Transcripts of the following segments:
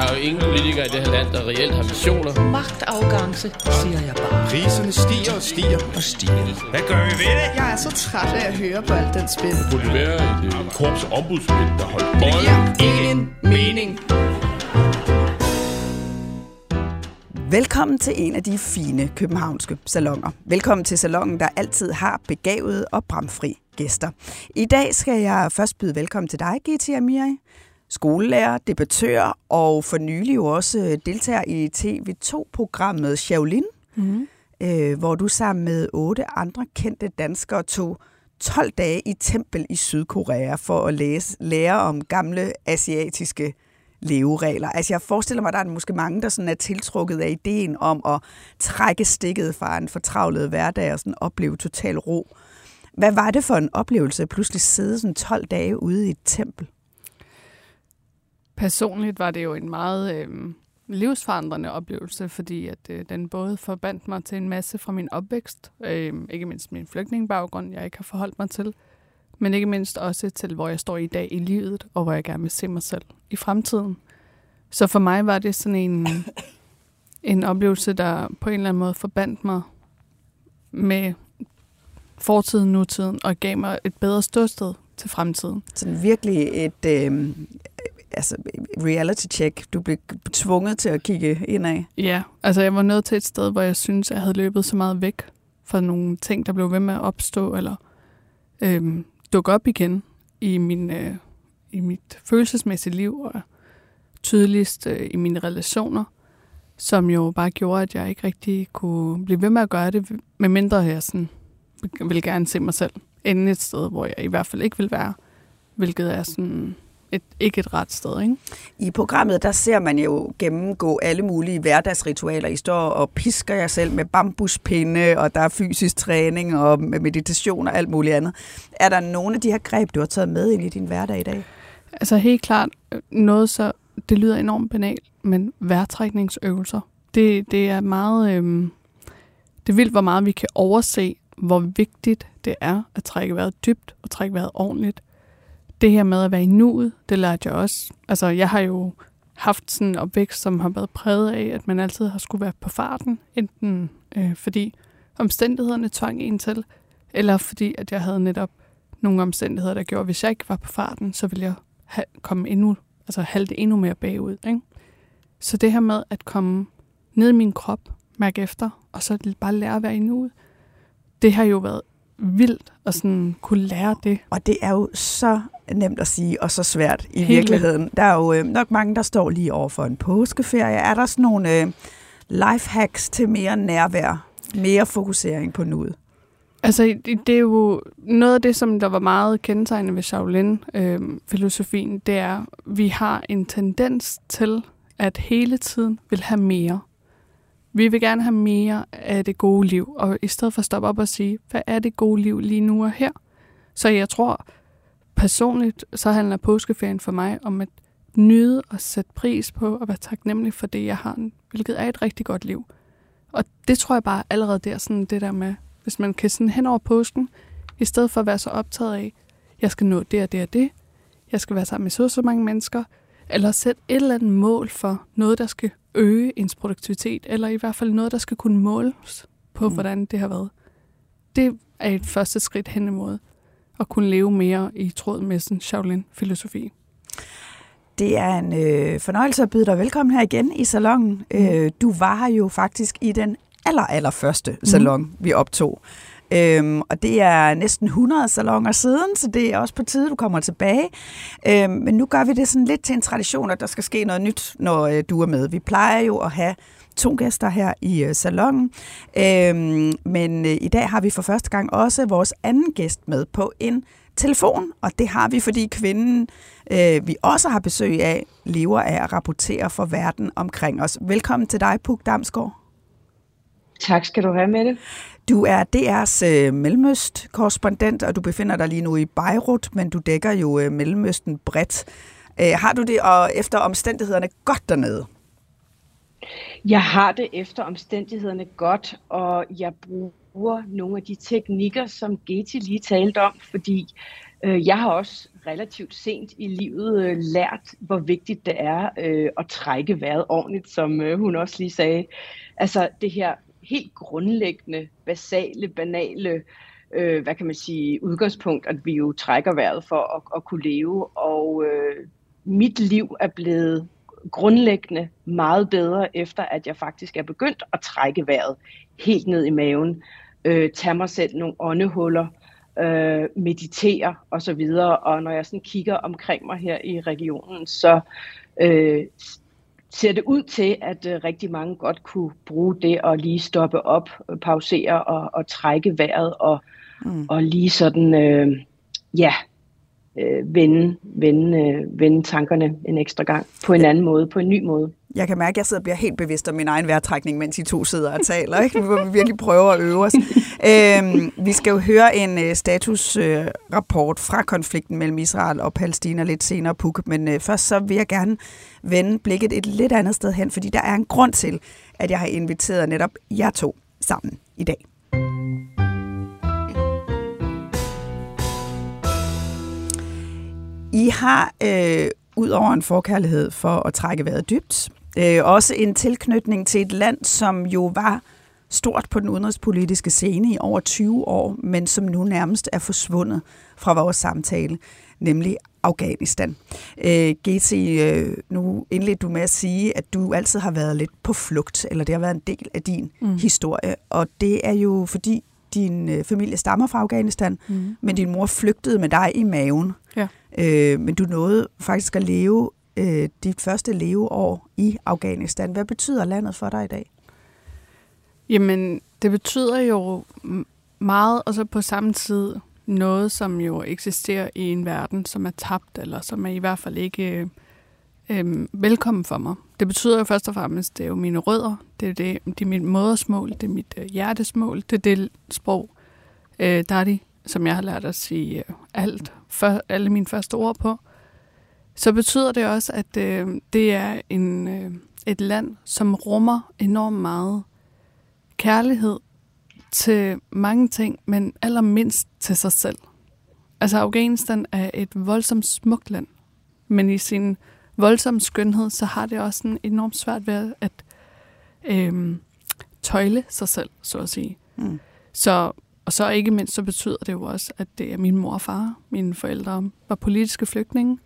Der er jo ingen politikere i det her land, der reelt har visioner. Magtafgangse, siger jeg bare. Priserne stiger og stiger og stiger. Hvad gør vi ved det? Jeg er så træt af at høre på alt den spil. Det burde være et øh, korps ombudsmænd, der holdt Det bolden. giver ingen mening. Velkommen til en af de fine københavnske salonger. Velkommen til salongen, der altid har begavede og bramfri gæster. I dag skal jeg først byde velkommen til dig, G.T. Amiri, skolelærer, debattør og for nylig jo også deltager i TV2-programmet Shaolin, mm. øh, hvor du sammen med otte andre kendte danskere tog 12 dage i tempel i Sydkorea for at læse, lære om gamle asiatiske leveregler. Altså jeg forestiller mig, at der er måske mange, der sådan er tiltrukket af ideen om at trække stikket fra en fortravlet hverdag og sådan opleve total ro. Hvad var det for en oplevelse at pludselig sidde sådan 12 dage ude i et tempel? Personligt var det jo en meget øh, livsforandrende oplevelse, fordi at øh, den både forbandt mig til en masse fra min opvækst, øh, ikke mindst min flygtningebaggrund, jeg ikke har forholdt mig til, men ikke mindst også til, hvor jeg står i dag i livet, og hvor jeg gerne vil se mig selv i fremtiden. Så for mig var det sådan en, en oplevelse, der på en eller anden måde forbandt mig med fortiden, nutiden, og gav mig et bedre ståsted til fremtiden. Sådan virkelig et øh, altså reality check. Du blev tvunget til at kigge indad. Ja, altså jeg var nået til et sted, hvor jeg synes, jeg havde løbet så meget væk fra nogle ting, der blev ved med at opstå, eller øhm, dukke op igen i, min, øh, i mit følelsesmæssige liv, og tydeligst øh, i mine relationer, som jo bare gjorde, at jeg ikke rigtig kunne blive ved med at gøre det, medmindre jeg sådan ville gerne se mig selv inde et sted, hvor jeg i hvert fald ikke vil være, hvilket er sådan et, ikke et ret sted. Ikke? I programmet, der ser man jo gennemgå alle mulige hverdagsritualer. I står og pisker jer selv med bambuspinde, og der er fysisk træning og meditation og alt muligt andet. Er der nogle af de her greb, du har taget med ind i din hverdag i dag? Altså helt klart noget så, det lyder enormt banalt, men vejrtrækningsøvelser. Det, det er meget, øhm, det er vildt, hvor meget vi kan overse, hvor vigtigt det er at trække vejret dybt og trække vejret ordentligt det her med at være i nuet, det lærte jeg også. Altså, jeg har jo haft sådan en opvækst, som har været præget af, at man altid har skulle være på farten, enten øh, fordi omstændighederne tvang en til, eller fordi at jeg havde netop nogle omstændigheder, der gjorde, at hvis jeg ikke var på farten, så ville jeg ha- komme endnu, altså halte endnu mere bagud. Ikke? Så det her med at komme ned i min krop, mærke efter, og så bare lære at være i nuet, det har jo været vildt at sådan kunne lære det. Og det er jo så nemt at sige, og så svært i Helt virkeligheden. Der er jo øh, nok mange, der står lige over for en påskeferie. Er der sådan nogle øh, life hacks til mere nærvær, mere fokusering på nuet? Altså, det er jo noget af det, som der var meget kendetegnende ved Shaolin-filosofien, øh, det er, at vi har en tendens til at hele tiden vil have mere. Vi vil gerne have mere af det gode liv, og i stedet for at stoppe op og sige, hvad er det gode liv lige nu og her? Så jeg tror personligt, så handler påskeferien for mig om at nyde og sætte pris på og være taknemmelig for det, jeg har, hvilket er et rigtig godt liv. Og det tror jeg bare allerede der, sådan det der med, hvis man kan sådan hen over påsken, i stedet for at være så optaget af, jeg skal nå det og det og det, jeg skal være sammen med så så mange mennesker, eller sætte et eller andet mål for noget, der skal øge ens produktivitet, eller i hvert fald noget, der skal kunne måles på, mm. hvordan det har været. Det er et første skridt hen imod at kunne leve mere i tråd med sådan Shaolin-filosofi. Det er en øh, fornøjelse at byde dig velkommen her igen i salongen. Mm. Øh, du var her jo faktisk i den aller, aller første salon, mm. vi optog. Øhm, og det er næsten 100 salonger siden, så det er også på tide, du kommer tilbage. Øhm, men nu gør vi det sådan lidt til en tradition, at der skal ske noget nyt, når øh, du er med. Vi plejer jo at have to gæster her i øh, salongen, øhm, men øh, i dag har vi for første gang også vores anden gæst med på en telefon, og det har vi, fordi kvinden, øh, vi også har besøg af, lever af at rapportere for verden omkring os. Velkommen til dig, Puk Damsgaard. Tak skal du have med det. Du er DR's øh, Mellemøst-korrespondent, og du befinder dig lige nu i Beirut, men du dækker jo øh, Mellemøsten bredt. Øh, har du det og efter omstændighederne godt dernede? Jeg har det efter omstændighederne godt, og jeg bruger nogle af de teknikker, som Getty lige talte om, fordi øh, jeg har også relativt sent i livet øh, lært, hvor vigtigt det er øh, at trække vejret ordentligt, som øh, hun også lige sagde. Altså det her helt grundlæggende, basale, banale, øh, hvad kan man sige, udgangspunkt, at vi jo trækker vejret for at, at kunne leve. Og øh, mit liv er blevet grundlæggende meget bedre, efter at jeg faktisk er begyndt at trække vejret helt ned i maven, øh, tage mig selv nogle åndehuller, øh, meditere osv. Og når jeg sådan kigger omkring mig her i regionen, så øh, ser det ud til, at øh, rigtig mange godt kunne bruge det at lige stoppe op, pausere og, og trække vejret og, mm. og lige sådan, øh, ja, øh, vende, vende, øh, vende tankerne en ekstra gang på en anden måde, på en ny måde. Jeg kan mærke, at jeg sidder og bliver helt bevidst om min egen vejrtrækning, mens I to sidder og taler, ikke? vi virkelig prøver at øve os. øhm, vi skal jo høre en uh, statusrapport uh, fra konflikten mellem Israel og Palæstina lidt senere, Puk. Men uh, først så vil jeg gerne vende blikket et lidt andet sted hen, fordi der er en grund til, at jeg har inviteret netop jer to sammen i dag. I har øh, ud over en forkærlighed for at trække vejret dybt, øh, også en tilknytning til et land, som jo var stort på den udenrigspolitiske scene i over 20 år, men som nu nærmest er forsvundet fra vores samtale, nemlig Afghanistan. Øh, GT, øh, nu indledte du med at sige, at du altid har været lidt på flugt, eller det har været en del af din mm. historie, og det er jo fordi din øh, familie stammer fra Afghanistan, mm. men din mor flygtede med dig i maven. Øh, men du nåede faktisk at leve øh, dit første leveår i Afghanistan. Hvad betyder landet for dig i dag? Jamen, det betyder jo meget, og så på samme tid noget, som jo eksisterer i en verden, som er tabt, eller som er i hvert fald ikke øh, øh, velkommen for mig. Det betyder jo først og fremmest, det er jo mine rødder, det er, det, det er mit modersmål, det er mit øh, hjertesmål, det er det sprog, øh, der er de, som jeg har lært at sige øh, alt, for, alle mine første ord på. Så betyder det også, at øh, det er en, øh, et land, som rummer enormt meget kærlighed til mange ting, men allermindst til sig selv. Altså Afghanistan er et voldsomt smukt land, men i sin voldsom skønhed, så har det også en enormt svært ved at øh, tøjle sig selv, så at sige. Mm. Så, og så ikke mindst, så betyder det jo også, at det er min mor og far. Mine forældre var politiske flygtninge.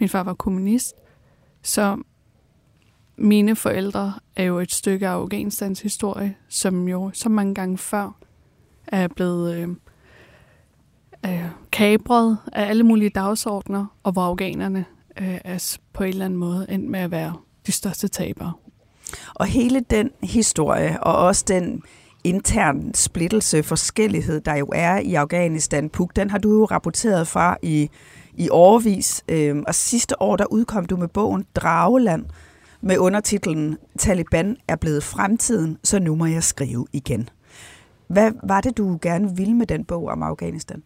Min far var kommunist. Så mine forældre er jo et stykke af Afghanistans historie, som jo så mange gange før er blevet øh, øh, kabret af alle mulige dagsordner, og hvor afghanerne øh, er på en eller anden måde endt med at være de største tabere. Og hele den historie, og også den intern splittelse, forskellighed, der jo er i Afghanistan, Puk, den har du jo rapporteret fra i, i årvis. Øh, og sidste år, der udkom du med bogen Drageland, med undertitlen Taliban er blevet fremtiden, så nu må jeg skrive igen. Hvad var det, du gerne ville med den bog om Afghanistan?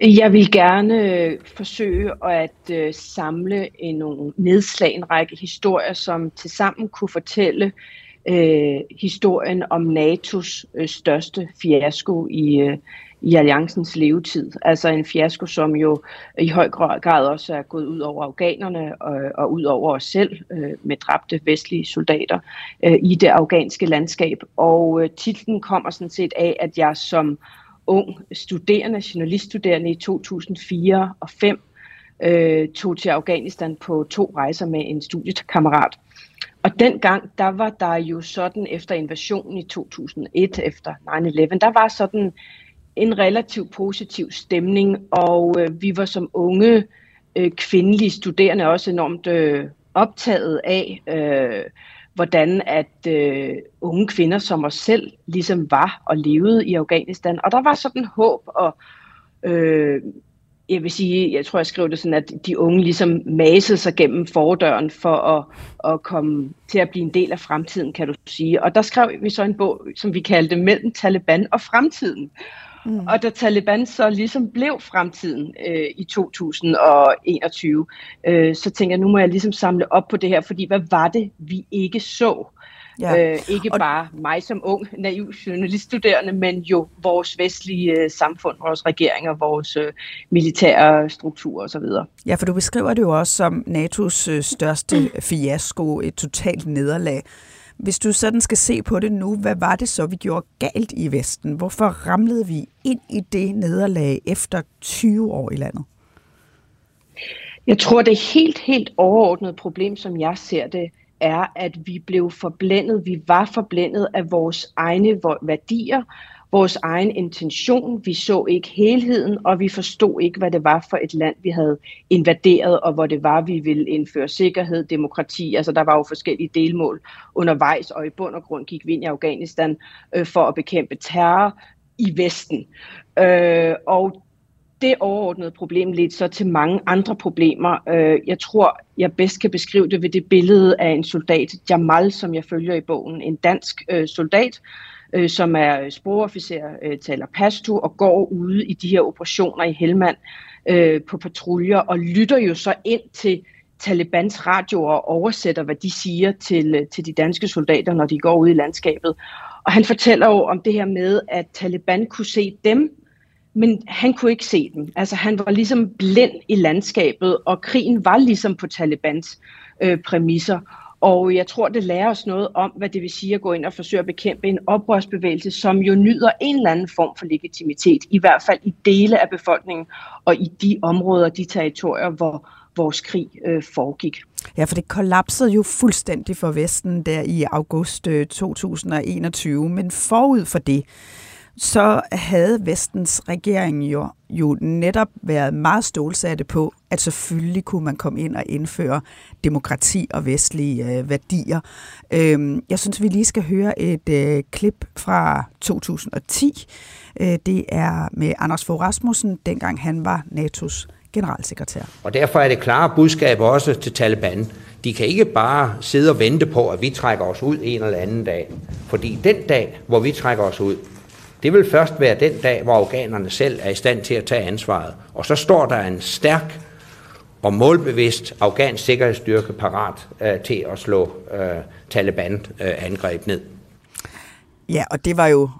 Jeg vil gerne øh, forsøge at øh, samle en nogle nedslag, en række historier, som tilsammen kunne fortælle øh, Øh, historien om NATO's øh, største fiasko i, øh, i alliancens levetid. Altså en fiasko, som jo i høj grad også er gået ud over afghanerne og, og ud over os selv øh, med dræbte vestlige soldater øh, i det afghanske landskab. Og øh, titlen kommer sådan set af, at jeg som ung studerende, journaliststuderende i 2004 og 5 øh, tog til Afghanistan på to rejser med en studiekammerat. Og dengang, der var der jo sådan, efter invasionen i 2001, efter 9-11, der var sådan en relativt positiv stemning, og øh, vi var som unge øh, kvindelige studerende også enormt øh, optaget af, øh, hvordan at øh, unge kvinder som os selv ligesom var og levede i Afghanistan. Og der var sådan håb og øh, jeg vil sige, jeg tror, jeg skrev det sådan, at de unge ligesom masede sig gennem fordøren for at, at komme til at blive en del af fremtiden, kan du sige. Og der skrev vi så en bog, som vi kaldte Mellem Taliban og Fremtiden. Mm. Og da Taliban så ligesom blev fremtiden øh, i 2021, øh, så tænker jeg, nu må jeg ligesom samle op på det her, fordi hvad var det, vi ikke så? Ja. Øh, ikke og... bare mig som ung, naiv journaliststuderende, men jo vores vestlige øh, samfund, vores regeringer, vores øh, militære strukturer osv. Ja, for du beskriver det jo også som NATO's øh, største fiasko, et totalt nederlag. Hvis du sådan skal se på det nu, hvad var det så, vi gjorde galt i Vesten? Hvorfor ramlede vi ind i det nederlag efter 20 år i landet? Jeg tror, det er helt, helt overordnet problem, som jeg ser det, er, at vi blev forblændet, vi var forblændet af vores egne værdier, vores egen intention. Vi så ikke helheden, og vi forstod ikke, hvad det var for et land, vi havde invaderet, og hvor det var, vi ville indføre sikkerhed, demokrati. Altså, der var jo forskellige delmål undervejs, og i bund og grund gik vi ind i Afghanistan øh, for at bekæmpe terror i Vesten. Øh, og det overordnede problem ledte så til mange andre problemer. Øh, jeg tror, jeg bedst kan beskrive det ved det billede af en soldat, Jamal, som jeg følger i bogen. En dansk øh, soldat, øh, som er sprogofficer, øh, taler pashto og går ude i de her operationer i Helmand øh, på patruljer og lytter jo så ind til Talibans radioer og oversætter, hvad de siger til, øh, til de danske soldater, når de går ud i landskabet. Og han fortæller jo om det her med, at Taliban kunne se dem, men han kunne ikke se dem. Altså han var ligesom blind i landskabet, og krigen var ligesom på Talibans øh, præmisser. Og jeg tror, det lærer os noget om, hvad det vil sige at gå ind og forsøge at bekæmpe en oprørsbevægelse, som jo nyder en eller anden form for legitimitet, i hvert fald i dele af befolkningen og i de områder, de territorier, hvor vores krig øh, foregik. Ja, for det kollapsede jo fuldstændig for Vesten der i august øh, 2021, men forud for det, så havde vestens regering jo, jo netop været meget stålsatte på, at selvfølgelig kunne man komme ind og indføre demokrati og vestlige øh, værdier. Øhm, jeg synes, vi lige skal høre et øh, klip fra 2010. Øh, det er med Anders Fogh Rasmussen, dengang han var NATO's generalsekretær. Og derfor er det klare budskab også til Taliban. De kan ikke bare sidde og vente på, at vi trækker os ud en eller anden dag. Fordi den dag, hvor vi trækker os ud, det vil først være den dag, hvor afghanerne selv er i stand til at tage ansvaret. Og så står der en stærk og målbevidst afghansk sikkerhedsstyrke parat øh, til at slå øh, Taliban-angreb øh, ned. Ja, og det var jo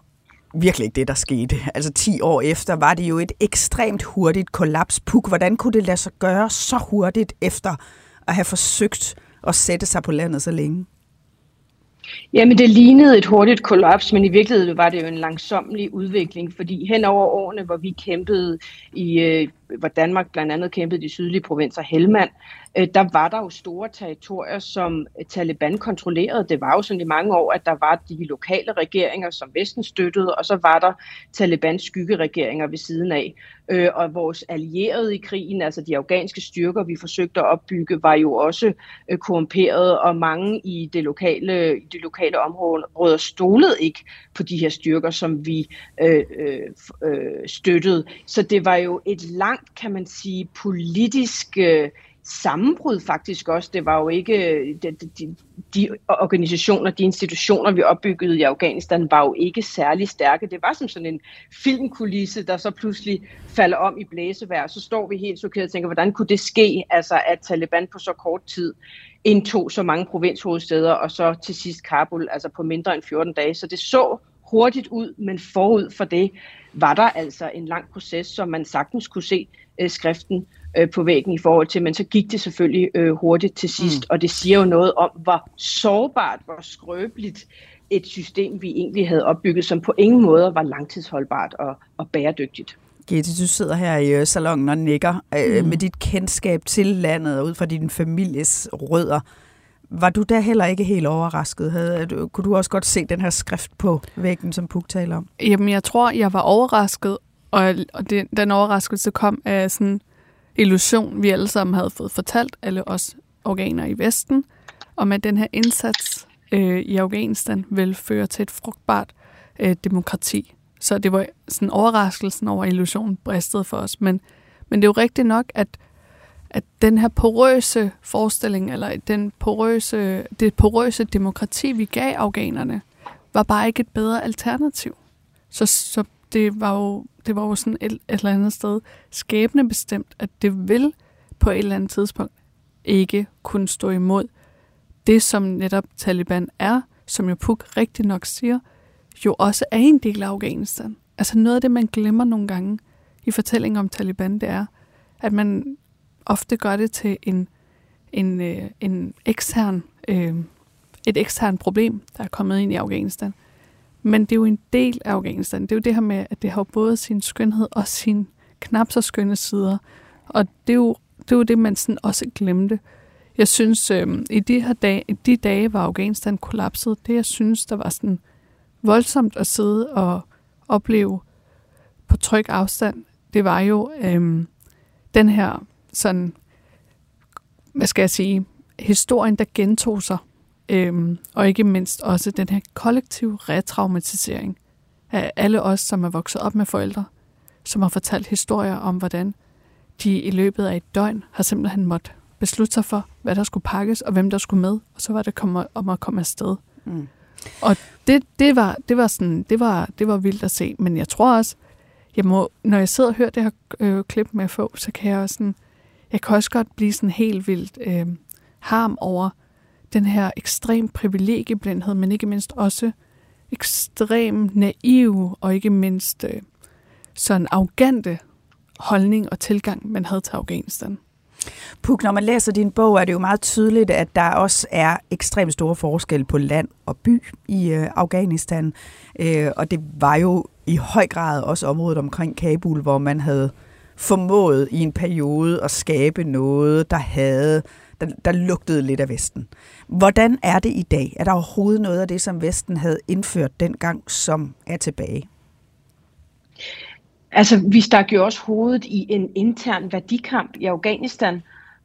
virkelig ikke det, der skete. Altså 10 år efter var det jo et ekstremt hurtigt kollaps. Puk, hvordan kunne det lade sig gøre så hurtigt efter at have forsøgt at sætte sig på landet så længe? Jamen, det lignede et hurtigt kollaps, men i virkeligheden var det jo en langsomlig udvikling, fordi hen over årene, hvor vi kæmpede i, øh, hvor Danmark blandt andet kæmpede de sydlige provinser Helmand, øh, der var der jo store territorier, som Taliban kontrollerede. Det var jo sådan i mange år, at der var de lokale regeringer, som Vesten støttede, og så var der Talibans skyggeregeringer ved siden af. Øh, og vores allierede i krigen, altså de afghanske styrker, vi forsøgte at opbygge, var jo også øh, og mange i det lokale, i det lokale område stolede ikke på de her styrker, som vi øh, øh, øh støttede. Så det var jo et langt, kan man sige, politisk øh, sammenbrud faktisk også. Det var jo ikke de, de, de organisationer, de institutioner, vi opbyggede i Afghanistan, var jo ikke særlig stærke. Det var som sådan en filmkulisse, der så pludselig falder om i blæsevejr. Så står vi helt chokeret og tænker, hvordan kunne det ske, altså at Taliban på så kort tid indtog så mange provinshovedsteder, og så til sidst Kabul, altså på mindre end 14 dage. Så det så hurtigt ud, men forud for det var der altså en lang proces, som man sagtens kunne se øh, skriften øh, på væggen i forhold til, men så gik det selvfølgelig øh, hurtigt til sidst, mm. og det siger jo noget om, hvor sårbart, hvor skrøbeligt et system, vi egentlig havde opbygget, som på ingen måde var langtidsholdbart og, og bæredygtigt. Gitte, du sidder her i øh, salongen og nikker øh, mm. med dit kendskab til landet og ud fra din families rødder. Var du da heller ikke helt overrasket? Havde, øh, kunne du også godt se den her skrift på væggen, som Puk taler om? Jamen, jeg tror, jeg var overrasket, og, og det, den overraskelse kom af sådan illusion, vi alle sammen havde fået fortalt, alle os organer i Vesten, om at den her indsats øh, i Afghanistan vil føre til et frugtbart øh, demokrati. Så det var sådan overraskelsen over illusionen bristede for os, men Men det er jo rigtigt nok, at, at den her porøse forestilling, eller den porøse, det porøse demokrati, vi gav afghanerne, var bare ikke et bedre alternativ. Så, så det var jo, det var jo sådan et, et eller andet sted skæbne bestemt, at det vil på et eller andet tidspunkt ikke kunne stå imod det, som netop Taliban er, som jo Puk rigtig nok siger, jo også er en del af Afghanistan. Altså noget af det, man glemmer nogle gange i fortællingen om Taliban, det er, at man ofte gør det til en, en, øh, en ekstern, øh, et ekstern problem, der er kommet ind i Afghanistan. Men det er jo en del af Afghanistan. Det er jo det her med, at det har både sin skønhed og sin knap så skønne sider. Og det er jo det, er jo det man sådan også glemte. Jeg synes, øh, i de her dage, i de dage, hvor Afghanistan kollapsede, det jeg synes, der var sådan voldsomt at sidde og opleve på tryg afstand, det var jo øh, den her sådan, hvad skal jeg sige, historien, der gentog sig Øhm, og ikke mindst også den her kollektive retraumatisering af alle os, som er vokset op med forældre, som har fortalt historier om, hvordan de i løbet af et døgn har simpelthen måttet beslutte sig for, hvad der skulle pakkes, og hvem der skulle med, og så var det komme, om at komme afsted. Mm. Og det, det, var, det, var sådan, det, var, det var vildt at se, men jeg tror også, jeg må, når jeg sidder og hører det her øh, klip med få, så kan jeg også sådan, jeg kan også godt blive sådan helt vildt øh, harm over, den her ekstrem privilegieblindhed, men ikke mindst også ekstrem naiv og ikke mindst øh, sådan arrogante holdning og tilgang, man havde til Afghanistan. Puk, når man læser din bog, er det jo meget tydeligt, at der også er ekstremt store forskelle på land og by i øh, Afghanistan. Øh, og det var jo i høj grad også området omkring Kabul, hvor man havde formået i en periode at skabe noget, der havde der, der lugtede lidt af Vesten. Hvordan er det i dag? Er der overhovedet noget af det, som Vesten havde indført dengang, som er tilbage? Altså, vi stak jo også hovedet i en intern værdikamp i Afghanistan,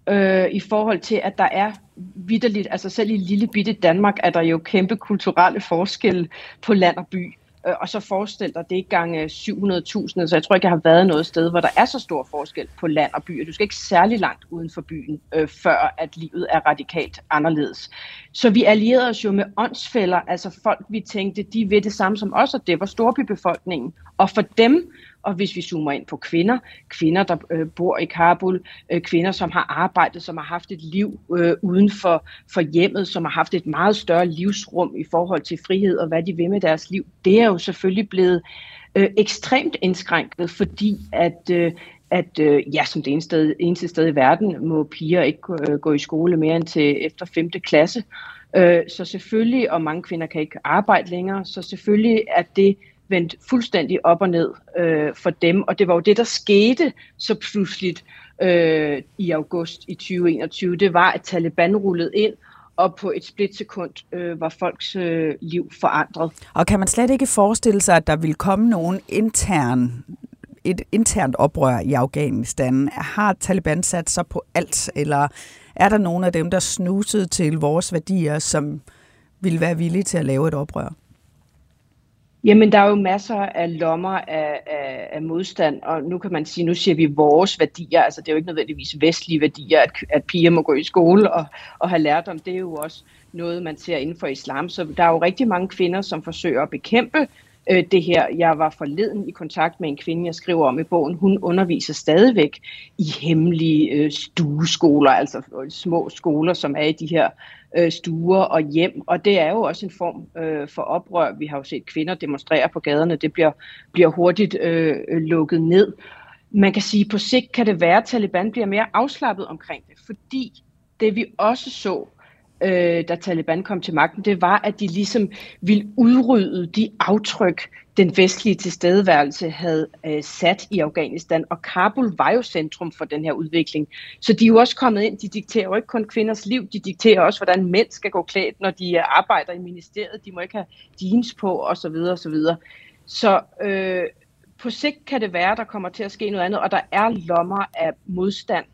øh, i forhold til, at der er vidderligt, altså selv i lille bitte Danmark, er der jo kæmpe kulturelle forskelle på land og by. Øh, og så forestil dig det gange 700.000, så altså, jeg tror ikke, jeg har været noget sted, hvor der er så stor forskel på land og by, du skal ikke særlig langt uden for byen, øh, før at livet er radikalt anderledes. Så vi allierede os jo med åndsfælder, altså folk, vi tænkte, de ved det samme som os, og det var storbybefolkningen. Og for dem og hvis vi zoomer ind på kvinder, kvinder, der øh, bor i Kabul, øh, kvinder, som har arbejdet, som har haft et liv øh, uden for, for hjemmet, som har haft et meget større livsrum i forhold til frihed og hvad de vil med deres liv, det er jo selvfølgelig blevet øh, ekstremt indskrænket, fordi at, øh, at øh, ja, som det eneste sted, eneste sted i verden må piger ikke øh, gå i skole mere end til efter 5. klasse. Øh, så selvfølgelig, og mange kvinder kan ikke arbejde længere, så selvfølgelig er det vendt fuldstændig op og ned øh, for dem. Og det var jo det, der skete så pludseligt øh, i august i 2021. Det var, at Taliban rullede ind, og på et splitsekund øh, var folks øh, liv forandret. Og kan man slet ikke forestille sig, at der vil komme nogen intern et internt oprør i Afghanistan? Har Taliban sat sig på alt, eller er der nogen af dem, der snusede til vores værdier, som vil være villige til at lave et oprør? Jamen, der er jo masser af lommer af, af, af modstand, og nu kan man sige, nu siger vi vores værdier, altså det er jo ikke nødvendigvis vestlige værdier, at, at piger må gå i skole og, og have lært om, det er jo også noget, man ser inden for islam. Så der er jo rigtig mange kvinder, som forsøger at bekæmpe øh, det her. Jeg var forleden i kontakt med en kvinde, jeg skriver om i bogen. Hun underviser stadigvæk i hemmelige øh, stueskoler, altså øh, små skoler, som er i de her øh, stuer og hjem. Og det er jo også en form øh, for oprør. Vi har jo set kvinder demonstrere på gaderne. Det bliver, bliver hurtigt øh, lukket ned. Man kan sige, at på sigt kan det være, at Taliban bliver mere afslappet omkring det, fordi det vi også så øh, da Taliban kom til magten, det var, at de ligesom ville udrydde de aftryk, den vestlige tilstedeværelse havde øh, sat i Afghanistan. Og Kabul var jo centrum for den her udvikling. Så de er jo også kommet ind, de dikterer jo ikke kun kvinders liv, de dikterer også, hvordan mænd skal gå klædt, når de øh, arbejder i ministeriet. De må ikke have jeans på, osv. osv. Så øh, på sigt kan det være, der kommer til at ske noget andet, og der er lommer af modstand,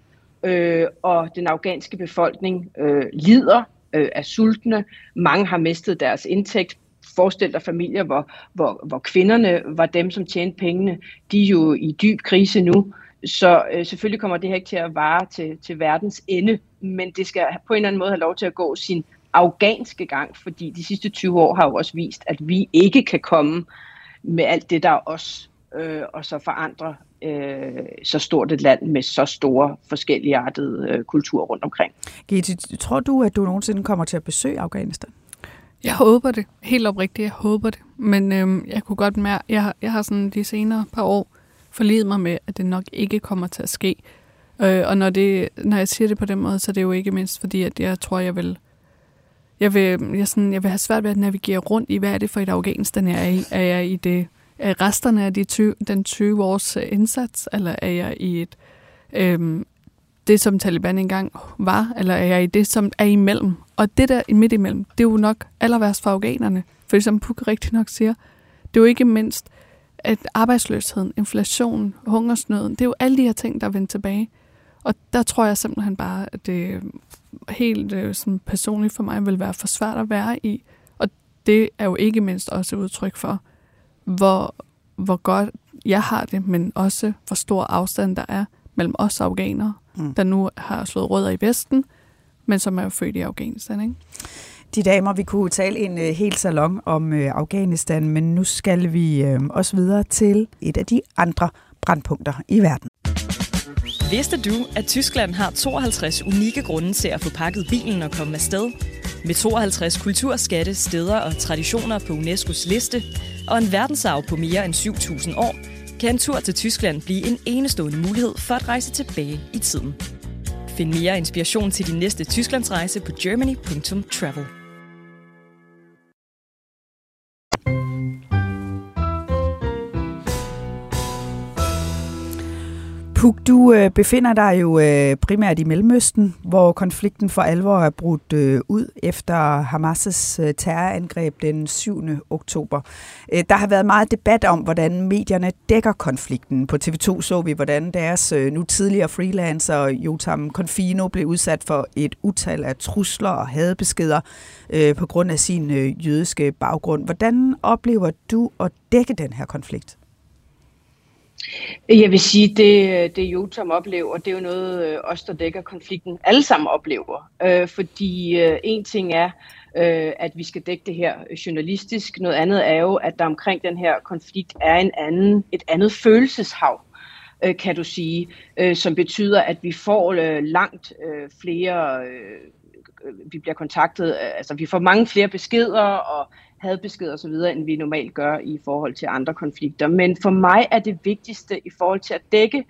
øh, og den afghanske befolkning øh, lider øh, er sultne. Mange har mistet deres indtægt. Forestil dig familier, hvor, hvor, hvor kvinderne var dem, som tjente pengene. De er jo i dyb krise nu. Så øh, selvfølgelig kommer det her ikke til at vare til, til verdens ende, men det skal på en eller anden måde have lov til at gå sin afghanske gang, fordi de sidste 20 år har jo også vist, at vi ikke kan komme med alt det, der er os, øh, og så forandre øh, så stort et land med så store forskellige artede øh, kulturer rundt omkring. Giti, tror du, at du nogensinde kommer til at besøge Afghanistan? Jeg håber det. Helt oprigtigt, jeg håber det. Men øhm, jeg kunne godt mærke, jeg, jeg har sådan de senere par år forledet mig med, at det nok ikke kommer til at ske. Øh, og når, det, når jeg siger det på den måde, så er det jo ikke mindst fordi, at jeg tror, jeg vil, jeg vil, jeg sådan, jeg vil have svært ved at navigere rundt i, hvad er det for et Afghanistan, jeg er i? Er jeg i det, er resterne af de 20, den 20 års indsats, eller er jeg i et, øhm, det, som Taliban engang var, eller er jeg i det, som er imellem? Og det der midt imellem, det er jo nok aller værst for afghanerne. For som Puk rigtig nok siger, det er jo ikke mindst at arbejdsløsheden, inflationen, hungersnøden, det er jo alle de her ting, der vender tilbage. Og der tror jeg simpelthen bare, at det helt øh, sådan personligt for mig vil være for svært at være i. Og det er jo ikke mindst også et udtryk for, hvor, hvor godt jeg har det, men også hvor stor afstand der er mellem os afghanere, mm. der nu har slået rødder i Vesten, men som er jo født i Afghanistan. Ikke? De damer, vi kunne tale en uh, hel salon om uh, Afghanistan, men nu skal vi uh, også videre til et af de andre brandpunkter i verden. Vidste du, at Tyskland har 52 unikke grunde til at få pakket bilen og komme afsted? Med 52 kulturskatte, steder og traditioner på UNESCO's liste, og en verdensarv på mere end 7.000 år, kan en tur til Tyskland blive en enestående mulighed for at rejse tilbage i tiden. Find mere inspiration til din næste Tysklandsrejse på germany.travel. Puk, du øh, befinder dig jo øh, primært i Mellemøsten, hvor konflikten for alvor er brudt øh, ud efter Hamas' øh, terrorangreb den 7. oktober. Øh, der har været meget debat om, hvordan medierne dækker konflikten. På TV2 så vi, hvordan deres øh, nu tidligere freelancer Jotam Confino blev udsat for et utal af trusler og hadbeskeder øh, på grund af sin øh, jødiske baggrund. Hvordan oplever du at dække den her konflikt? Jeg vil sige, det, det Jotam oplever, det er jo noget, øh, os der dækker konflikten, alle sammen oplever. Øh, fordi øh, en ting er, øh, at vi skal dække det her journalistisk. Noget andet er jo, at der omkring den her konflikt er en anden, et andet følelseshav, øh, kan du sige, øh, som betyder, at vi får øh, langt øh, flere... Øh, vi bliver kontaktet, øh, altså vi får mange flere beskeder, og hadbesked og så videre, end vi normalt gør i forhold til andre konflikter. Men for mig er det vigtigste i forhold til at dække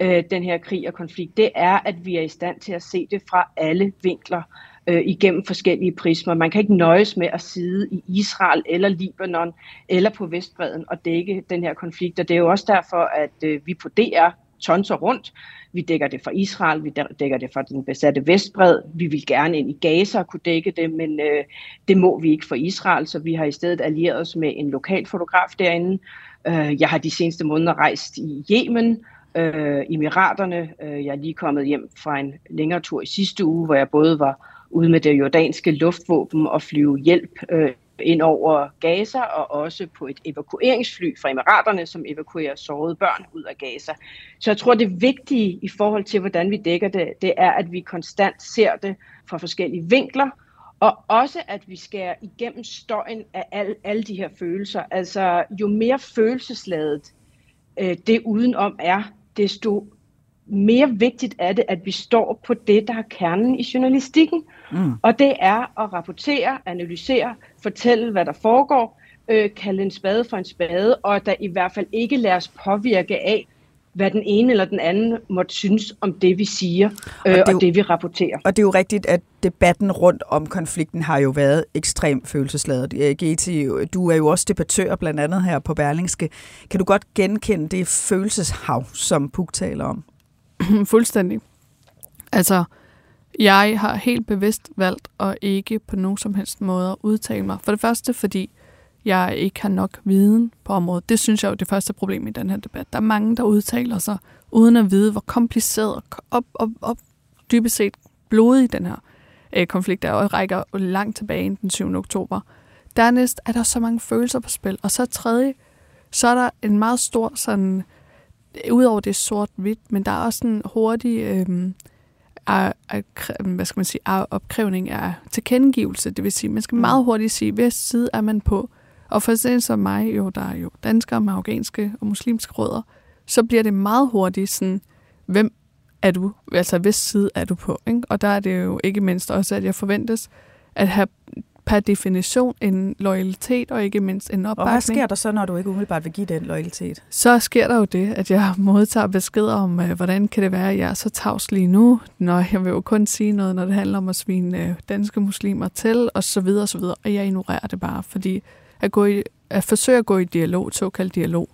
øh, den her krig og konflikt, det er, at vi er i stand til at se det fra alle vinkler øh, igennem forskellige prismer. Man kan ikke nøjes med at sidde i Israel eller Libanon eller på Vestbreden og dække den her konflikt. Og det er jo også derfor, at øh, vi på DR tonser rundt vi dækker det for Israel, vi dækker det for den besatte Vestbred. Vi vil gerne ind i Gaza og kunne dække det, men øh, det må vi ikke for Israel, så vi har i stedet allieret os med en lokal fotograf derinde. Øh, jeg har de seneste måneder rejst i Yemen, øh, Emiraterne. Øh, jeg er lige kommet hjem fra en længere tur i sidste uge, hvor jeg både var ude med det jordanske luftvåben og flyve hjælp øh, ind over Gaza og også på et evakueringsfly fra Emiraterne, som evakuerer sårede børn ud af Gaza. Så jeg tror, det vigtige i forhold til, hvordan vi dækker det, det er, at vi konstant ser det fra forskellige vinkler, og også at vi skærer igennem støjen af al, alle de her følelser. Altså jo mere følelsesladet øh, det udenom er, desto mere vigtigt er det, at vi står på det, der er kernen i journalistikken. Mm. Og det er at rapportere, analysere, fortælle, hvad der foregår, øh, kalde en spade for en spade, og at der i hvert fald ikke lader os påvirke af, hvad den ene eller den anden måtte synes om det, vi siger øh, og, det, og det, vi rapporterer. Og det er jo rigtigt, at debatten rundt om konflikten har jo været ekstremt følelsesladet. Øh, Geti, du er jo også debattør blandt andet her på Berlingske. Kan du godt genkende det følelseshav, som Puk taler om? Fuldstændig. Altså, jeg har helt bevidst valgt at ikke på nogen som helst måde udtale mig. For det første, fordi jeg ikke har nok viden på området. Det synes jeg er det første problem i den her debat. Der er mange, der udtaler sig uden at vide, hvor kompliceret og op, op, op, dybest set blodig den her øh, konflikt er, og rækker langt tilbage den 7. oktober. Dernæst er der så mange følelser på spil. Og så tredje, så er der en meget stor sådan udover det er sort-hvidt, men der er også en hurtig øh, af, af, hvad skal man sige, opkrævning af tilkendegivelse. Det vil sige, man skal meget hurtigt sige, hvis side er man på. Og for sådan som mig, jo, der er jo danskere med afghanske og muslimske rødder, så bliver det meget hurtigt sådan, hvem er du, altså hvis side er du på. Ikke? Og der er det jo ikke mindst også, at jeg forventes at have per definition en loyalitet og ikke mindst en opbakning. Og hvad sker der så, når du ikke umiddelbart vil give den loyalitet? Så sker der jo det, at jeg modtager beskeder om, øh, hvordan kan det være, at jeg er så tavs lige nu, når jeg vil jo kun sige noget, når det handler om at svine øh, danske muslimer til, og så videre og så videre, og jeg ignorerer det bare, fordi at, gå i, at forsøge at gå i dialog, såkaldt dialog,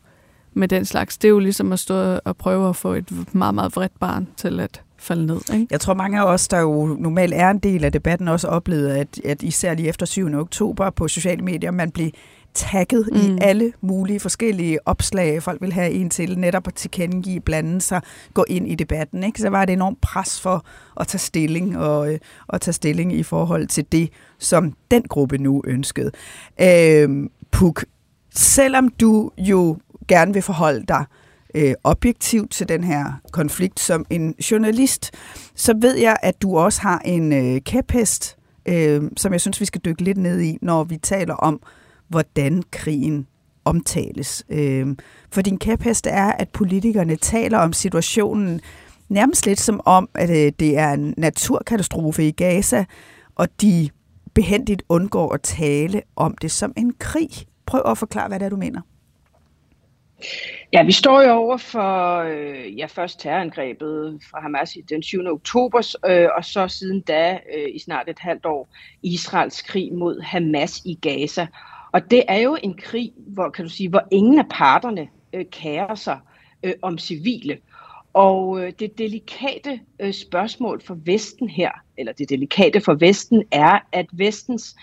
med den slags, det er jo ligesom at stå og prøve at få et meget, meget vredt barn til at falde ned. Ikke? Jeg tror mange af os, der jo normalt er en del af debatten, også oplevede, at, at især lige efter 7. oktober på sociale medier, man blev tagget mm. i alle mulige forskellige opslag. Folk vil have en til netop at tilkendegive, blande sig, gå ind i debatten. Ikke? Så var det enormt pres for at tage stilling og, og tage stilling i forhold til det, som den gruppe nu ønskede. Øh, Puk, selvom du jo gerne vil forholde dig øh, Øh, objektivt til den her konflikt som en journalist, så ved jeg, at du også har en øh, kæphest, øh, som jeg synes, vi skal dykke lidt ned i, når vi taler om, hvordan krigen omtales. Øh, for din kæphest er, at politikerne taler om situationen nærmest lidt som om, at øh, det er en naturkatastrofe i Gaza, og de behendigt undgår at tale om det som en krig. Prøv at forklare, hvad det er, du mener. Ja, vi står jo over for øh, ja, først terrorangrebet fra Hamas den 7. oktober, øh, og så siden da øh, i snart et halvt år Israels krig mod Hamas i Gaza. Og det er jo en krig, hvor kan du sige, hvor ingen af parterne øh, kærer sig øh, om civile. Og øh, det delikate øh, spørgsmål for Vesten her, eller det delikate for Vesten, er, at Vestens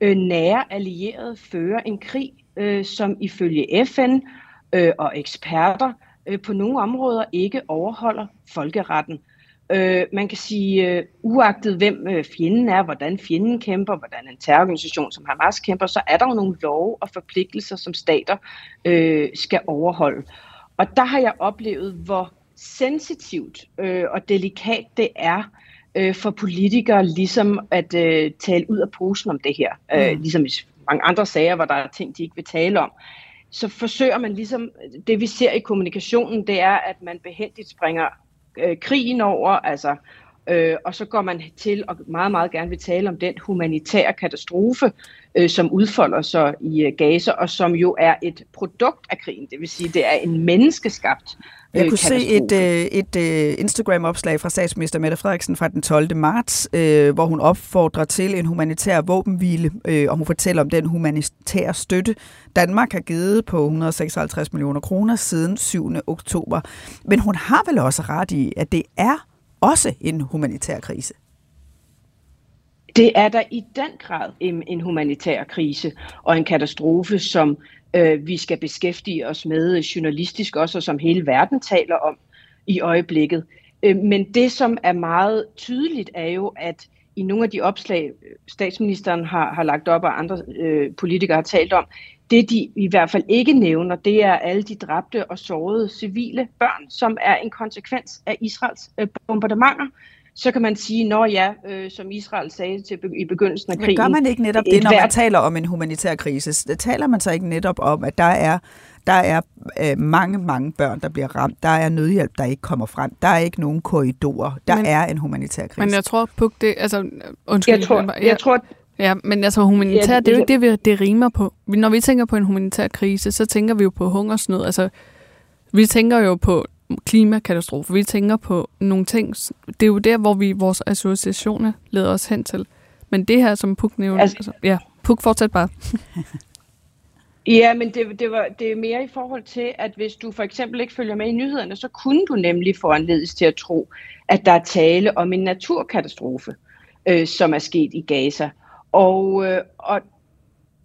øh, nære allierede fører en krig, øh, som ifølge FN øh, og eksperter øh, på nogle områder ikke overholder folkeretten. Øh, man kan sige, øh, uagtet hvem øh, fjenden er, hvordan fjenden kæmper, hvordan en terrororganisation som Hamas kæmper, så er der jo nogle love og forpligtelser, som stater øh, skal overholde. Og der har jeg oplevet, hvor sensitivt øh, og delikat det er øh, for politikere ligesom at øh, tale ud af posen om det her. Øh, mm. Øh, ligesom i mange andre sager, hvor der er ting, de ikke vil tale om så forsøger man ligesom, det vi ser i kommunikationen, det er, at man behendigt springer øh, krigen over, altså, øh, og så går man til og meget, meget gerne vil tale om den humanitære katastrofe, øh, som udfolder sig i øh, Gaza, og som jo er et produkt af krigen. Det vil sige, det er en menneskeskabt jeg øh, kunne se et, øh, et øh, Instagram-opslag fra statsminister Mette Frederiksen fra den 12. marts, øh, hvor hun opfordrer til en humanitær våbenhvile, øh, og hun fortæller om den humanitære støtte, Danmark har givet på 156 millioner kroner siden 7. oktober. Men hun har vel også ret i, at det er også en humanitær krise. Det er der i den grad en, en humanitær krise og en katastrofe, som øh, vi skal beskæftige os med øh, journalistisk også, og som hele verden taler om i øjeblikket. Øh, men det, som er meget tydeligt, er jo, at i nogle af de opslag, øh, statsministeren har, har lagt op, og andre øh, politikere har talt om, det de i hvert fald ikke nævner, det er alle de dræbte og sårede civile børn, som er en konsekvens af Israels øh, bombardementer så kan man sige, når ja, øh, som Israel sagde til, i begyndelsen af krigen. Men gør man ikke netop det, når man taler om en humanitær krise? Taler man så ikke netop om, at der er der er øh, mange, mange børn, der bliver ramt. Der er nødhjælp, der ikke kommer frem. Der er ikke nogen korridorer. Der men, er en humanitær krise. Men jeg tror, Puk, det... Altså, undskyld. Jeg tror, jeg, jeg tror Ja, men altså humanitær, ja, det er jo ikke det, vi, det rimer på. Når vi tænker på en humanitær krise, så tænker vi jo på hungersnød. Altså, vi tænker jo på klimakatastrofe. Vi tænker på nogle ting. Det er jo der, hvor vi vores associationer leder os hen til. Men det her, som Puk nævner... Altså, altså, ja, Puk, fortsæt bare. Ja, men det, det, var, det er mere i forhold til, at hvis du for eksempel ikke følger med i nyhederne, så kunne du nemlig anledning til at tro, at der er tale om en naturkatastrofe, øh, som er sket i Gaza. Og, øh, og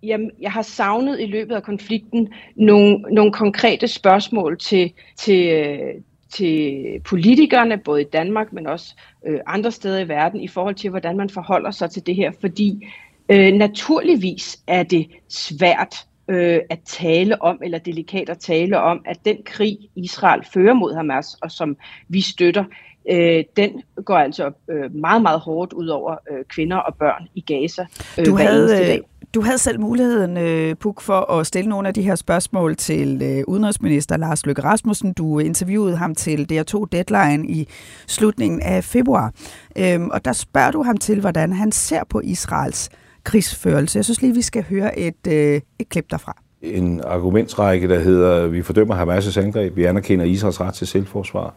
Jamen, jeg har savnet i løbet af konflikten nogle, nogle konkrete spørgsmål til, til, øh, til politikerne, både i Danmark, men også øh, andre steder i verden, i forhold til, hvordan man forholder sig til det her. Fordi øh, naturligvis er det svært øh, at tale om, eller delikat at tale om, at den krig, Israel fører mod Hamas, og som vi støtter, øh, den går altså øh, meget, meget hårdt ud over øh, kvinder og børn i Gaza øh, du hver havde, eneste dag. Du havde selv muligheden, øh, Puk, for at stille nogle af de her spørgsmål til øh, udenrigsminister Lars Løkke Rasmussen. Du interviewede ham til DR2 Deadline i slutningen af februar. Øhm, og der spørger du ham til, hvordan han ser på Israels krigsførelse. Jeg synes lige, vi skal høre et, øh, et klip derfra. En argumentrække, der hedder, vi fordømmer Hamas' angreb, vi anerkender Israels ret til selvforsvar.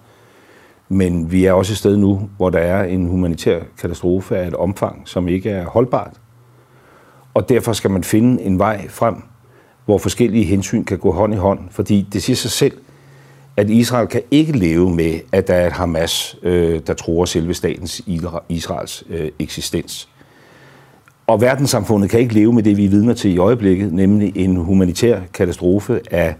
Men vi er også et sted nu, hvor der er en humanitær katastrofe af et omfang, som ikke er holdbart. Og derfor skal man finde en vej frem, hvor forskellige hensyn kan gå hånd i hånd. Fordi det siger sig selv, at Israel kan ikke leve med, at der er et Hamas, øh, der tror selve statens Israels øh, eksistens. Og verdenssamfundet kan ikke leve med det, vi er vidner til i øjeblikket, nemlig en humanitær katastrofe af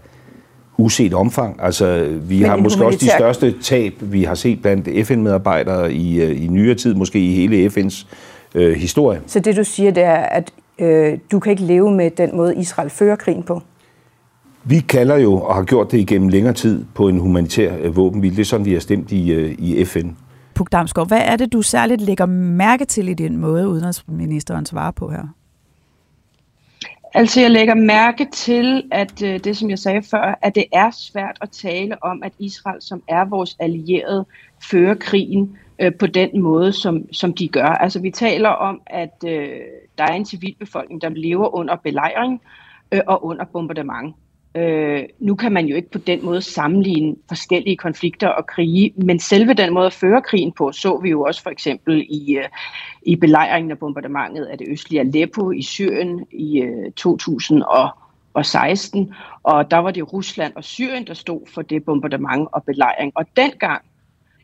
uset omfang. Altså, vi Men har måske humanitær... også de største tab, vi har set blandt FN-medarbejdere i, øh, i nyere tid, måske i hele FN's øh, historie. Så det du siger, det er, at øh, du kan ikke leve med den måde, Israel fører krigen på? Vi kalder jo, og har gjort det igennem længere tid, på en humanitær øh, våbenhvile. Det er sådan, vi har stemt i, øh, i FN. Puk Damsgaard, hvad er det, du særligt lægger mærke til i den måde, udenrigsministeren svarer på her? Altså, jeg lægger mærke til, at øh, det, som jeg sagde før, at det er svært at tale om, at Israel, som er vores allierede, fører krigen øh, på den måde, som, som de gør. Altså, vi taler om, at øh, der er en civilbefolkning, der lever under belejring øh, og under bombardement. Øh, nu kan man jo ikke på den måde sammenligne forskellige konflikter og krige, men selve den måde at føre krigen på, så vi jo også for eksempel i, øh, i belejringen af bombardementet af det østlige Aleppo i Syrien i øh, 2016, og der var det Rusland og Syrien, der stod for det bombardement og belejring. Og dengang,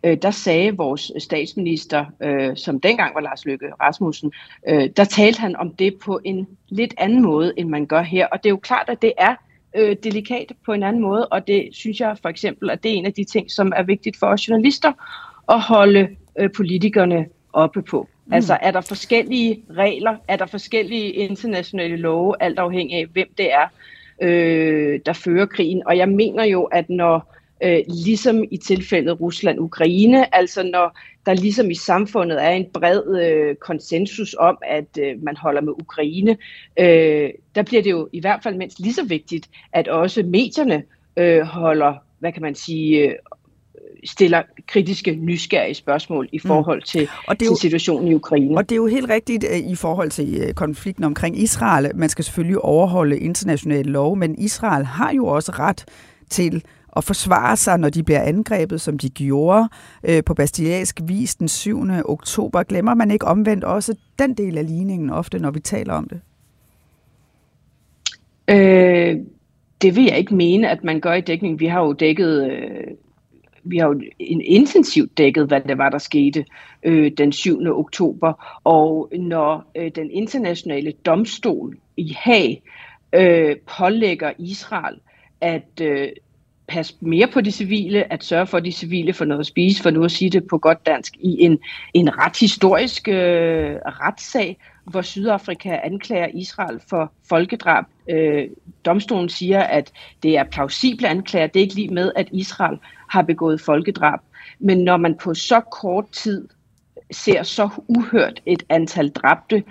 øh, der sagde vores statsminister, øh, som dengang var Lars Løkke Rasmussen, øh, der talte han om det på en lidt anden måde, end man gør her. Og det er jo klart, at det er øh, delikat på en anden måde, og det synes jeg for eksempel, at det er en af de ting, som er vigtigt for os journalister at holde øh, politikerne oppe på. Mm. Altså er der forskellige regler, er der forskellige internationale love, alt afhængig af hvem det er, øh, der fører krigen. Og jeg mener jo, at når øh, ligesom i tilfældet Rusland-Ukraine, altså når der ligesom i samfundet er en bred øh, konsensus om, at øh, man holder med Ukraine, øh, der bliver det jo i hvert fald mindst lige så vigtigt, at også medierne øh, holder, hvad kan man sige, øh, stiller kritiske, nysgerrige spørgsmål i mm. forhold til, mm. og det er jo, til situationen i Ukraine. Og det er jo helt rigtigt øh, i forhold til øh, konflikten omkring Israel. Man skal selvfølgelig overholde internationale lov, men Israel har jo også ret til at forsvare sig, når de bliver angrebet, som de gjorde øh, på bastiliansk vis den 7. oktober. Glemmer man ikke omvendt også den del af ligningen ofte, når vi taler om det? Øh, det vil jeg ikke mene, at man gør i dækning. Vi har jo dækket... Øh, vi har jo intensivt dækket, hvad det var, der skete øh, den 7. oktober. Og når øh, den internationale domstol i Haag øh, pålægger Israel at øh, passe mere på de civile, at sørge for, at de civile får noget at spise, for nu at sige det på godt dansk, i en, en ret historisk øh, retssag, hvor Sydafrika anklager Israel for folkedrab. Øh, domstolen siger, at det er plausible anklager. Det er ikke lige med, at Israel har begået folkedrab. Men når man på så kort tid ser så uhørt et antal dræbte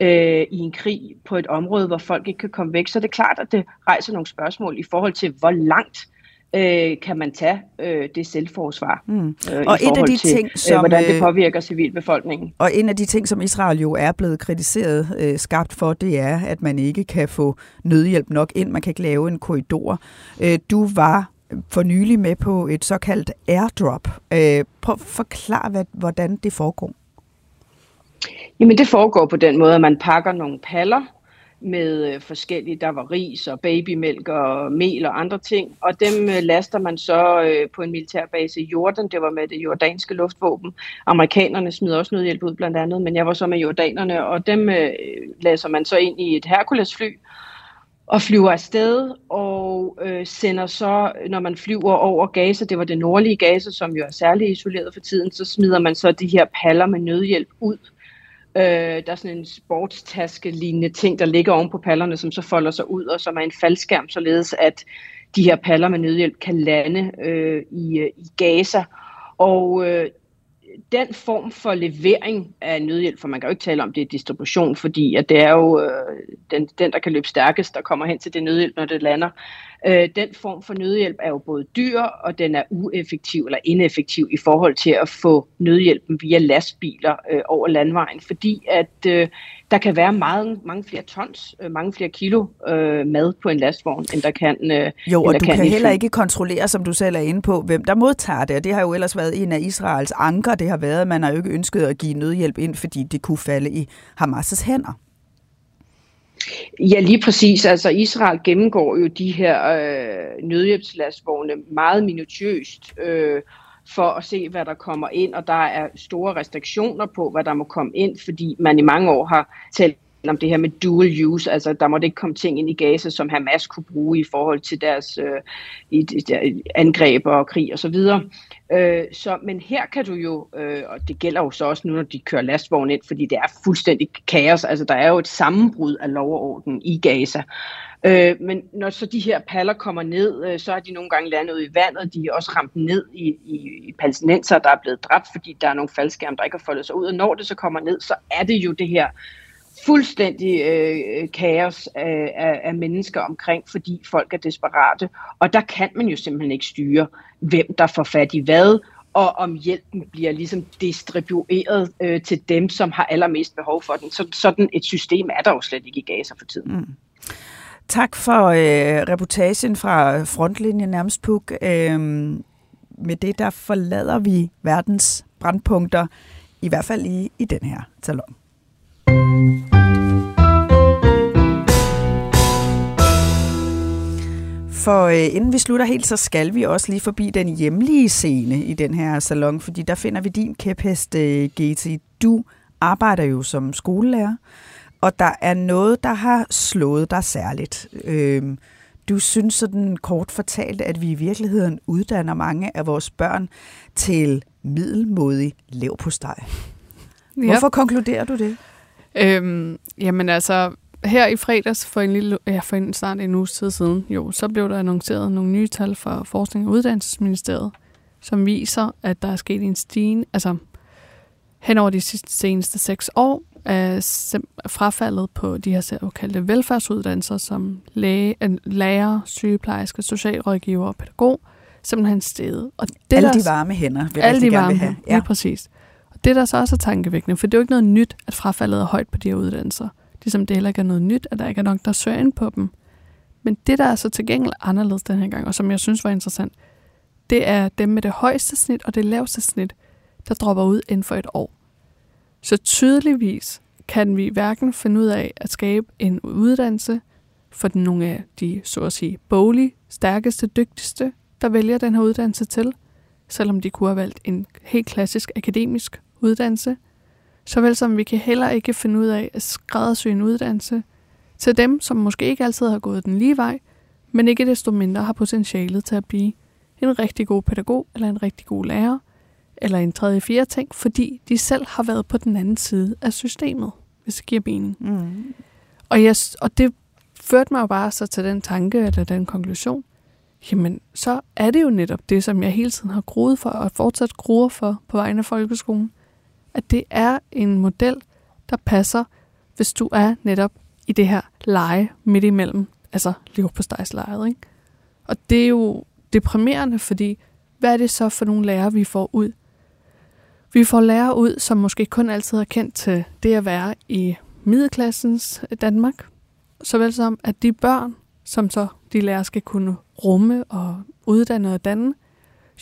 øh, i en krig på et område, hvor folk ikke kan komme væk, så er det klart, at det rejser nogle spørgsmål i forhold til, hvor langt øh, kan man tage øh, det selvforsvar mm. øh, og i et af de til, ting, som, øh, hvordan det påvirker civilbefolkningen. Og en af de ting, som Israel jo er blevet kritiseret øh, skabt for, det er, at man ikke kan få nødhjælp nok ind. Man kan ikke lave en korridor. Øh, du var for nylig med på et såkaldt airdrop. Øh, prøv at forklare, hvad, hvordan det foregår. Jamen det foregår på den måde, at man pakker nogle paller med øh, forskellige, der var ris og babymælk og mel og andre ting, og dem øh, laster man så øh, på en militærbase i Jordan, det var med det jordanske luftvåben. Amerikanerne smider også noget hjælp ud blandt andet, men jeg var så med jordanerne, og dem laster man så ind i et Hercules-fly, og flyver afsted og øh, sender så, når man flyver over Gaza, det var det nordlige Gaza, som jo er særligt isoleret for tiden, så smider man så de her paller med nødhjælp ud Øh, der er sådan en sportstaske-lignende ting, der ligger oven på pallerne, som så folder sig ud, og som er en faldskærm, således at de her paller med nødhjælp kan lande øh, i, øh, i Gaza. Og øh, den form for levering af nødhjælp, for man kan jo ikke tale om det er distribution, fordi at det er jo øh, den, den, der kan løbe stærkest, der kommer hen til det nødhjælp, når det lander. Øh, den form for nødhjælp er jo både dyr, og den er ueffektiv eller ineffektiv i forhold til at få nødhjælpen via lastbiler øh, over landvejen, fordi at øh, der kan være meget, mange flere tons, øh, mange flere kilo øh, mad på en lastvogn, end der kan øh, Jo, og du kan, kan heller ikke kontrollere, som du selv er inde på, hvem der modtager det. Og det har jo ellers været en af Israels anker. Det har været, man har jo ikke ønsket at give nødhjælp ind, fordi det kunne falde i Hamas' hænder. Ja, lige præcis. Altså Israel gennemgår jo de her øh, nødhjælpslastvogne meget minutiøst øh, for at se, hvad der kommer ind, og der er store restriktioner på, hvad der må komme ind, fordi man i mange år har talt om det her med dual use, altså der måtte ikke komme ting ind i Gaza, som Hamas kunne bruge i forhold til deres øh, i, i, angreb og krig og så videre. Øh, så, men her kan du jo, øh, og det gælder jo så også nu, når de kører lastvogn ind, fordi det er fuldstændig kaos, altså der er jo et sammenbrud af lov og orden i Gaza. Øh, men når så de her paller kommer ned, øh, så er de nogle gange landet i vandet, de er også ramt ned i, i, i palæstinenser, der er blevet dræbt, fordi der er nogle faldskærme, der ikke har foldet sig ud, og når det så kommer ned, så er det jo det her fuldstændig øh, kaos af, af, af mennesker omkring, fordi folk er desperate. Og der kan man jo simpelthen ikke styre, hvem der får fat i hvad, og om hjælpen bliver ligesom distribueret øh, til dem, som har allermest behov for den. Så, sådan et system er der jo slet ikke i Gaza for tiden. Mm. Tak for øh, reportagen fra Frontlinjen nærmest, Puk. Øh, med det, der forlader vi verdens brandpunkter, i hvert fald i, i den her salon. For øh, inden vi slutter helt, så skal vi også lige forbi den hjemlige scene i den her salon, fordi der finder vi din kæphest, øh, GT. Du arbejder jo som skolelærer, og der er noget, der har slået dig særligt. Øh, du synes sådan kort fortalt, at vi i virkeligheden uddanner mange af vores børn til middelmodig leverpostej. Hvorfor konkluderer du det? Øhm, jamen altså, her i fredags for en lille, ja, for en, snart en uges tid siden, jo, så blev der annonceret nogle nye tal fra Forskning og Uddannelsesministeriet, som viser, at der er sket en stigning, altså hen over de sidste, seneste seks år, er frafaldet på de her såkaldte velfærdsuddannelser, som læge, lærer, sygeplejersker, socialrådgiver og pædagog, simpelthen steget. Og det, alle der, de varme hænder vil alle de gerne varme vil have. Ja. Lige præcis. Det, der så også er tankevækkende, for det er jo ikke noget nyt, at frafaldet er højt på de her uddannelser. Ligesom det heller ikke er noget nyt, at der ikke er nok, der søger ind på dem. Men det, der er så tilgængeligt anderledes den her gang, og som jeg synes var interessant, det er dem med det højeste snit og det laveste snit, der dropper ud inden for et år. Så tydeligvis kan vi hverken finde ud af at skabe en uddannelse for nogle af de, så at sige, boglige, stærkeste, dygtigste, der vælger den her uddannelse til, selvom de kunne have valgt en helt klassisk akademisk uddannelse, såvel som vi kan heller ikke finde ud af at skræddersy en uddannelse til dem, som måske ikke altid har gået den lige vej, men ikke desto mindre har potentialet til at blive en rigtig god pædagog, eller en rigtig god lærer, eller en tredje fjerde ting, fordi de selv har været på den anden side af systemet, hvis det giver mening. Mm. Og, jeg, og det førte mig jo bare så til den tanke, eller den konklusion, jamen så er det jo netop det, som jeg hele tiden har gruet for, og fortsat gruer for på vegne af folkeskolen, at det er en model, der passer, hvis du er netop i det her leje midt imellem, altså liv på stejslejet, ikke? Og det er jo deprimerende, fordi hvad er det så for nogle lærere, vi får ud? Vi får lærere ud, som måske kun altid har kendt til det at være i middelklassens Danmark, såvel som at de børn, som så de lærer skal kunne rumme og uddanne og danne,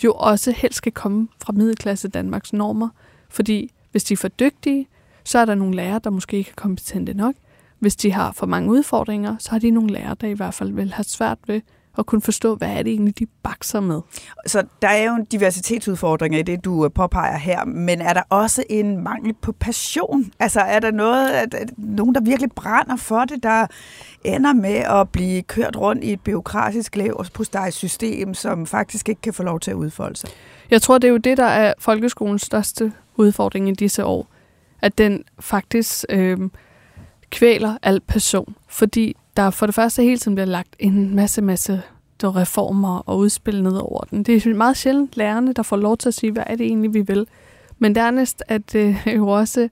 jo også helst skal komme fra middelklasse Danmarks normer, fordi hvis de er for dygtige, så er der nogle lærere, der måske ikke er kompetente nok. Hvis de har for mange udfordringer, så har de nogle lærere, der i hvert fald vil have svært ved at kunne forstå, hvad er det egentlig, de bakser med. Så der er jo en diversitetsudfordring i det, du påpeger her, men er der også en mangel på passion? Altså er der noget, at, at nogen, der virkelig brænder for det, der ender med at blive kørt rundt i et byråkratisk system, som faktisk ikke kan få lov til at udfolde sig? Jeg tror, det er jo det, der er folkeskolens største udfordring i disse år. at den faktisk øh, kvæler al passion, fordi der for det første hele tiden bliver lagt en masse, masse der reformer og udspil ned over den. Det er meget sjældent lærerne, der får lov til at sige, hvad er det egentlig, vi vil. Men dernæst at det jo også,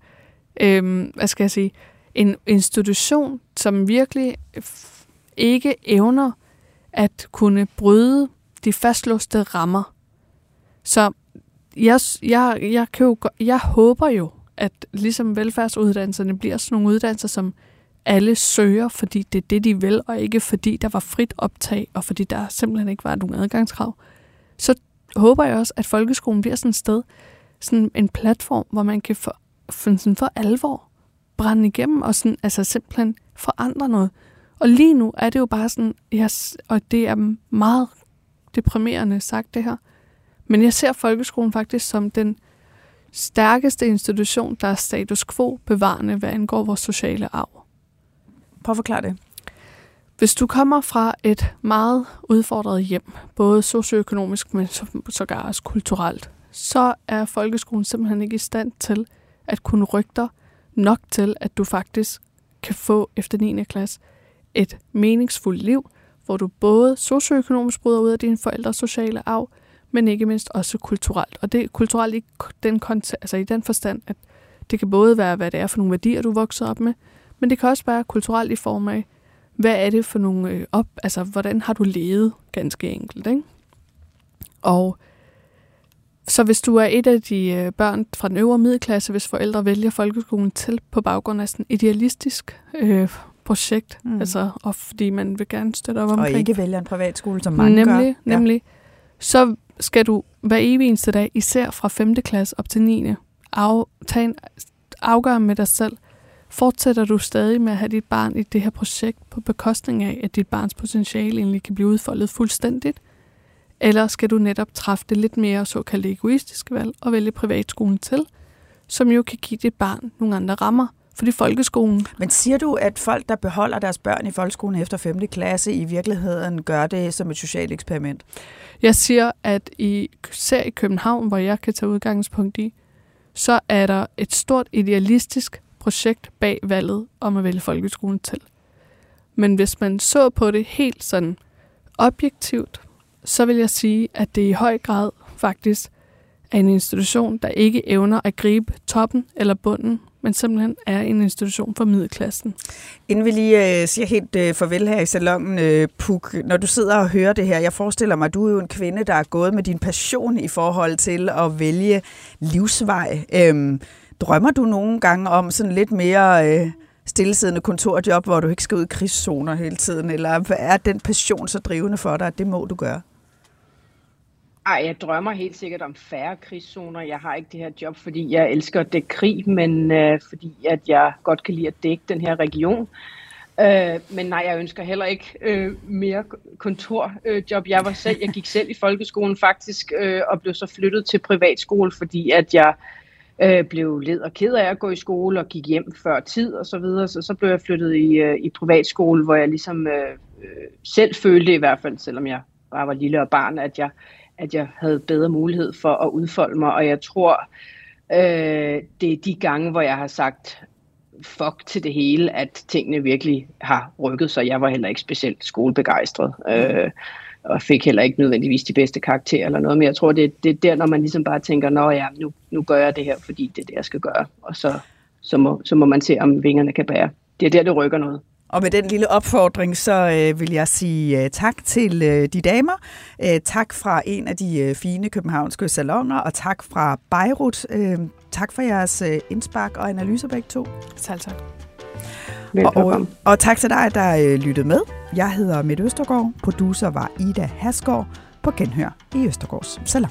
øh, hvad skal jeg sige, en institution, som virkelig ikke evner at kunne bryde de fastlåste rammer. Så jeg, jeg, jeg, kan jo, jeg håber jo, at ligesom velfærdsuddannelserne bliver sådan nogle uddannelser, som alle søger, fordi det er det, de vil, og ikke fordi der var frit optag, og fordi der simpelthen ikke var nogen adgangskrav. Så håber jeg også, at folkeskolen bliver sådan et sted, sådan en platform, hvor man kan for, for, sådan for alvor brænde igennem og sådan, altså simpelthen forandre noget. Og lige nu er det jo bare sådan, jeg, og det er meget deprimerende sagt det her, men jeg ser folkeskolen faktisk som den stærkeste institution, der er status quo bevarende, hvad angår vores sociale arv. Prøv at forklare det. Hvis du kommer fra et meget udfordret hjem, både socioøkonomisk, men sågar også kulturelt, så er folkeskolen simpelthen ikke i stand til at kunne rykke dig nok til, at du faktisk kan få efter 9. klasse et meningsfuldt liv, hvor du både socioøkonomisk bryder ud af dine forældres sociale arv, men ikke mindst også kulturelt. Og det er kulturelt i den, altså i den forstand, at det kan både være, hvad det er for nogle værdier, du vokser op med, men det kan også være kulturelt i form af, hvad er det for nogle øh, op, altså hvordan har du levet ganske enkelt, ikke? Og så hvis du er et af de øh, børn fra den øvre middelklasse, hvis forældre vælger folkeskolen til på baggrund af sådan idealistisk øh, projekt, mm. altså og fordi man vil gerne støtte op omkring. Og ikke vælger en privatskole, som mange nemlig, gør. Nemlig, ja. så skal du hver evig eneste dag, især fra 5. klasse op til 9. Af, tage en afgør med dig selv, fortsætter du stadig med at have dit barn i det her projekt på bekostning af, at dit barns potentiale egentlig kan blive udfoldet fuldstændigt? Eller skal du netop træffe det lidt mere såkaldt egoistiske valg og vælge privatskolen til, som jo kan give dit barn nogle andre rammer, fordi folkeskolen... Men siger du, at folk, der beholder deres børn i folkeskolen efter 5. klasse, i virkeligheden gør det som et socialt eksperiment? Jeg siger, at i, ser i København, hvor jeg kan tage udgangspunkt i, så er der et stort idealistisk projekt bag valget om at vælge folkeskolen til. Men hvis man så på det helt sådan objektivt, så vil jeg sige, at det i høj grad faktisk er en institution, der ikke evner at gribe toppen eller bunden, men simpelthen er en institution for middelklassen. Inden vi lige øh, siger helt øh, farvel her i salongen, øh, Puk, når du sidder og hører det her, jeg forestiller mig, at du er jo en kvinde, der er gået med din passion i forhold til at vælge livsvej. Øh, drømmer du nogle gange om sådan lidt mere... Øh, stillesiddende kontorjob, hvor du ikke skal ud i krigszoner hele tiden, eller er den passion så drivende for dig, at det må du gøre? Ej, jeg drømmer helt sikkert om færre krigszoner. Jeg har ikke det her job, fordi jeg elsker at dække krig, men øh, fordi at jeg godt kan lide at dække den her region. Øh, men nej, jeg ønsker heller ikke øh, mere kontorjob. jeg var selv, jeg gik selv i folkeskolen faktisk, øh, og blev så flyttet til privatskole, fordi at jeg øh, øh, blev led og ked af at gå i skole og gik hjem før tid og så videre. Så, så blev jeg flyttet i, øh, i privatskole, hvor jeg ligesom øh, øh, selv følte i hvert fald, selvom jeg bare var lille og barn, at jeg at jeg havde bedre mulighed for at udfolde mig, og jeg tror, øh, det er de gange, hvor jeg har sagt fuck til det hele, at tingene virkelig har rykket sig. Jeg var heller ikke specielt skolebegejstret, øh, og fik heller ikke nødvendigvis de bedste karakterer eller noget, men jeg tror, det, det er der, når man ligesom bare tænker, nå ja, nu, nu gør jeg det her, fordi det er det, jeg skal gøre, og så, så, må, så må man se, om vingerne kan bære. Det er der, det rykker noget. Og med den lille opfordring, så øh, vil jeg sige øh, tak til øh, de damer. Øh, tak fra en af de øh, fine københavnske salonger, og tak fra Beirut. Øh, tak for jeres øh, indspark og analyser begge to. Selv tak. Og, og, og tak til dig, der øh, lyttede med. Jeg hedder Mette Østergaard. Producer var Ida Hasgaard på Genhør i Østergaards Salon.